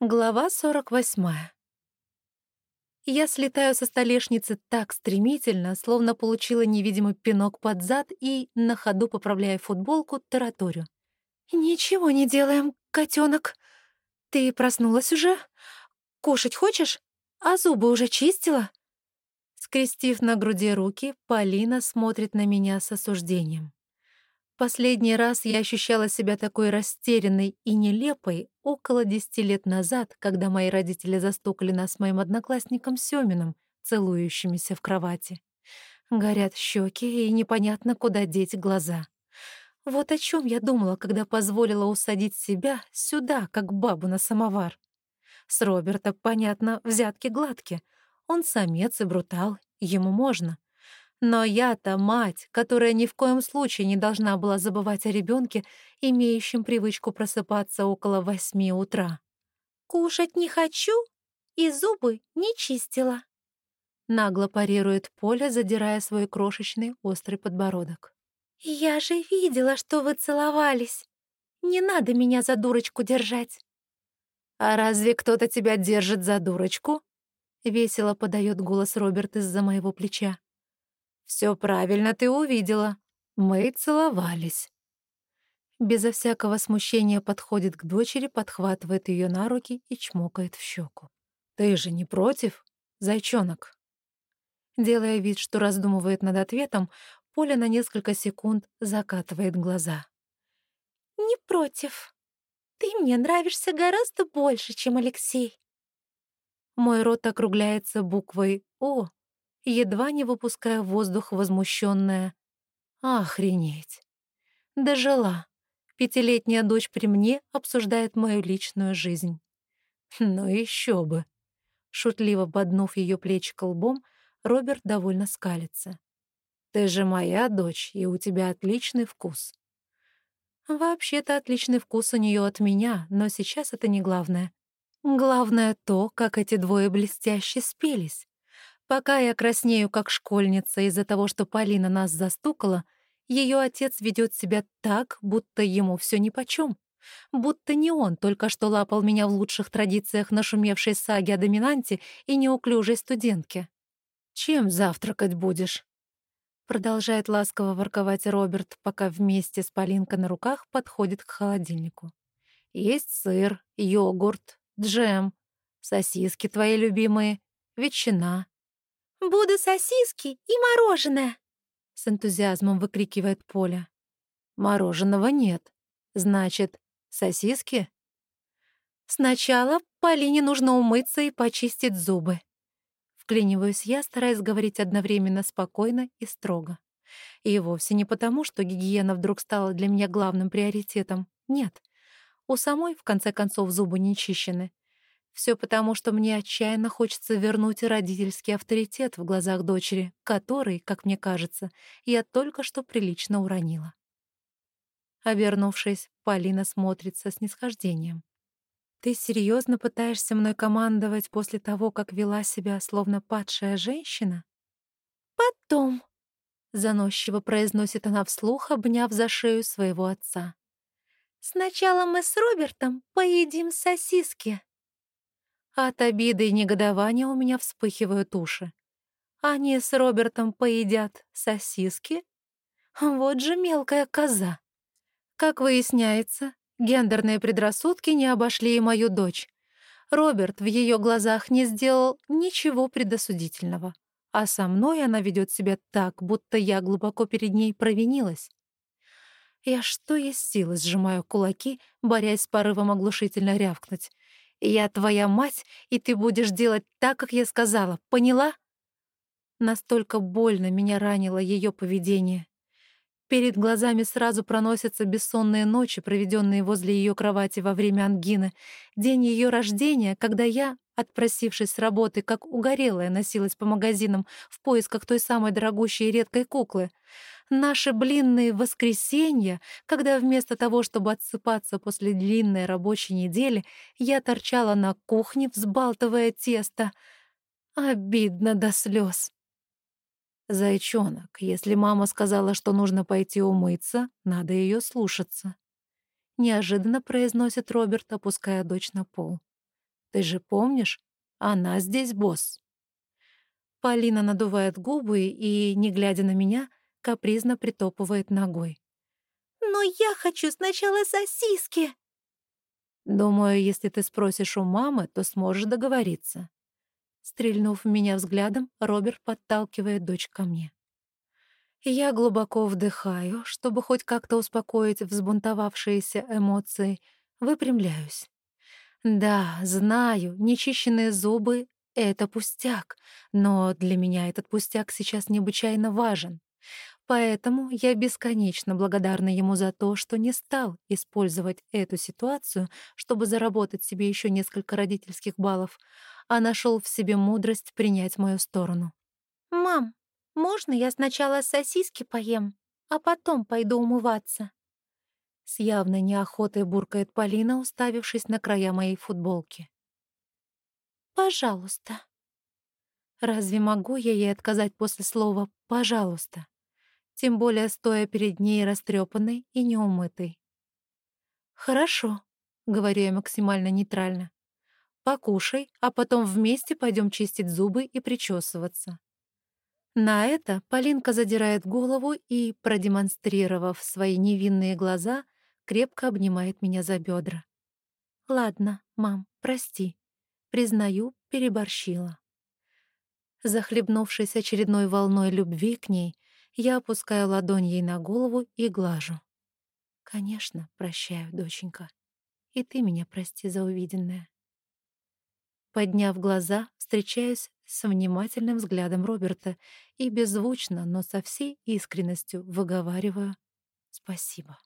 Глава 48. Я слетаю со столешницы так стремительно, словно получила невидимый пинок под зад и, на ходу поправляя футболку, тараторю. «Ничего не делаем, котенок. Ты проснулась уже? Кушать хочешь? А зубы уже чистила?» Скрестив на груди руки, Полина смотрит на меня с осуждением. Последний раз я ощущала себя такой растерянной и нелепой около десяти лет назад, когда мои родители застукали нас с моим одноклассником Сёминым, целующимися в кровати. Горят щеки, и непонятно, куда деть глаза. Вот о чем я думала, когда позволила усадить себя сюда, как бабу на самовар. С Роберта, понятно, взятки гладкие. Он самец и брутал, ему можно. Но я-то мать, которая ни в коем случае не должна была забывать о ребенке, имеющем привычку просыпаться около восьми утра. «Кушать не хочу и зубы не чистила», — нагло парирует Поля, задирая свой крошечный острый подбородок. «Я же видела, что вы целовались. Не надо меня за дурочку держать». «А разве кто-то тебя держит за дурочку?» — весело подает голос Роберт из-за моего плеча. Все правильно ты увидела. Мы целовались. Безо всякого смущения подходит к дочери, подхватывает ее на руки и чмокает в щеку. Ты же не против, зайчонок? Делая вид, что раздумывает над ответом, Поля на несколько секунд закатывает глаза. «Не против. Ты мне нравишься гораздо больше, чем Алексей». Мой рот округляется буквой «О», едва не выпуская воздух возмущенная. Охренеть. Дожила. Пятилетняя дочь при мне обсуждает мою личную жизнь. Ну еще бы. Шутливо поднув ее плечи колбом, Роберт довольно скалится. «Ты же моя дочь, и у тебя отличный вкус». Вообще-то отличный вкус у нее от меня, но сейчас это не главное. Главное то, как эти двое блестяще спелись. Пока я краснею как школьница из-за того, что Полина нас застукала, ее отец ведет себя так, будто ему все нипочем. Будто не он только что лапал меня в лучших традициях нашумевшей саги о доминанте и неуклюжей студентке. «Чем завтракать будешь?» Продолжает ласково ворковать Роберт, пока вместе с Полинкой на руках подходит к холодильнику. «Есть сыр, йогурт, джем, сосиски твои любимые, ветчина, «Буду сосиски и мороженое!» — с энтузиазмом выкрикивает Поля. «Мороженого нет. Значит, сосиски?» «Сначала Полине нужно умыться и почистить зубы». Вклиниваюсь я, стараясь говорить одновременно спокойно и строго. И вовсе не потому, что гигиена вдруг стала для меня главным приоритетом. Нет. У самой, в конце концов, зубы не чищены. Все потому, что мне отчаянно хочется вернуть родительский авторитет в глазах дочери, который, как мне кажется, я только что прилично уронила. Обернувшись, Полина смотрит со снисхождением. «Ты серьезно пытаешься мной командовать после того, как вела себя словно падшая женщина?» «Потом», — заносчиво произносит она вслух, обняв за шею своего отца. «Сначала мы с Робертом поедим сосиски». От обиды и негодования у меня вспыхивают уши. Они с Робертом поедят сосиски? Вот же мелкая коза. Как выясняется, гендерные предрассудки не обошли и мою дочь. Роберт в ее глазах не сделал ничего предосудительного, а со мной она ведет себя так, будто я глубоко перед ней провинилась. Я что есть силы сжимаю кулаки, борясь с порывом оглушительно рявкнуть. Я твоя мать, и ты будешь делать так, как я сказала, поняла? Настолько больно меня ранило ее поведение. Перед глазами сразу проносятся бессонные ночи, проведенные возле ее кровати во время ангины, день ее рождения, когда я, отпросившись с работы, как угорелая, носилась по магазинам в поисках той самой дорогущей и редкой куклы — Наши блинные воскресенья, когда вместо того, чтобы отсыпаться после длинной рабочей недели, я торчала на кухне, взбалтывая тесто. Обидно до слез. «Зайчонок, если мама сказала, что нужно пойти умыться, надо ее слушаться», — неожиданно произносит Роберт, опуская дочь на пол. Ты же помнишь, она здесь босс». Полина надувает губы и, не глядя на меня, капризно притопывает ногой. «Но я хочу сначала сосиски!» «Думаю, если ты спросишь у мамы, то сможешь договориться». Стрельнув меня взглядом, Роберт подталкивает дочь ко мне. Я глубоко вдыхаю, чтобы хоть как-то успокоить взбунтовавшиеся эмоции, выпрямляюсь. Да, знаю, нечищенные зубы — это пустяк, но для меня этот пустяк сейчас необычайно важен. Поэтому я бесконечно благодарна ему за то, что не стал использовать эту ситуацию, чтобы заработать себе еще несколько родительских баллов, а нашел в себе мудрость принять мою сторону. «Мам, можно я сначала сосиски поем, а потом пойду умываться?» С явной неохотой буркает Полина, уставившись на края моей футболки. «Пожалуйста». Разве могу я ей отказать после слова «пожалуйста»? Тем более стоя перед ней растрепанной и неумытой. «Хорошо», — говорю я максимально нейтрально. «Покушай, а потом вместе пойдем чистить зубы и причесываться». На это Полинка задирает голову и, продемонстрировав свои невинные глаза, крепко обнимает меня за бедра. «Ладно, мам, прости. Признаю, переборщила». Захлебнувшись очередной волной любви к ней, я опускаю ладонь ей на голову и глажу. «Конечно, прощаю, доченька. И ты меня прости за увиденное». Подняв глаза, встречаюсь с внимательным взглядом Роберта и беззвучно, но со всей искренностью выговариваю «Спасибо».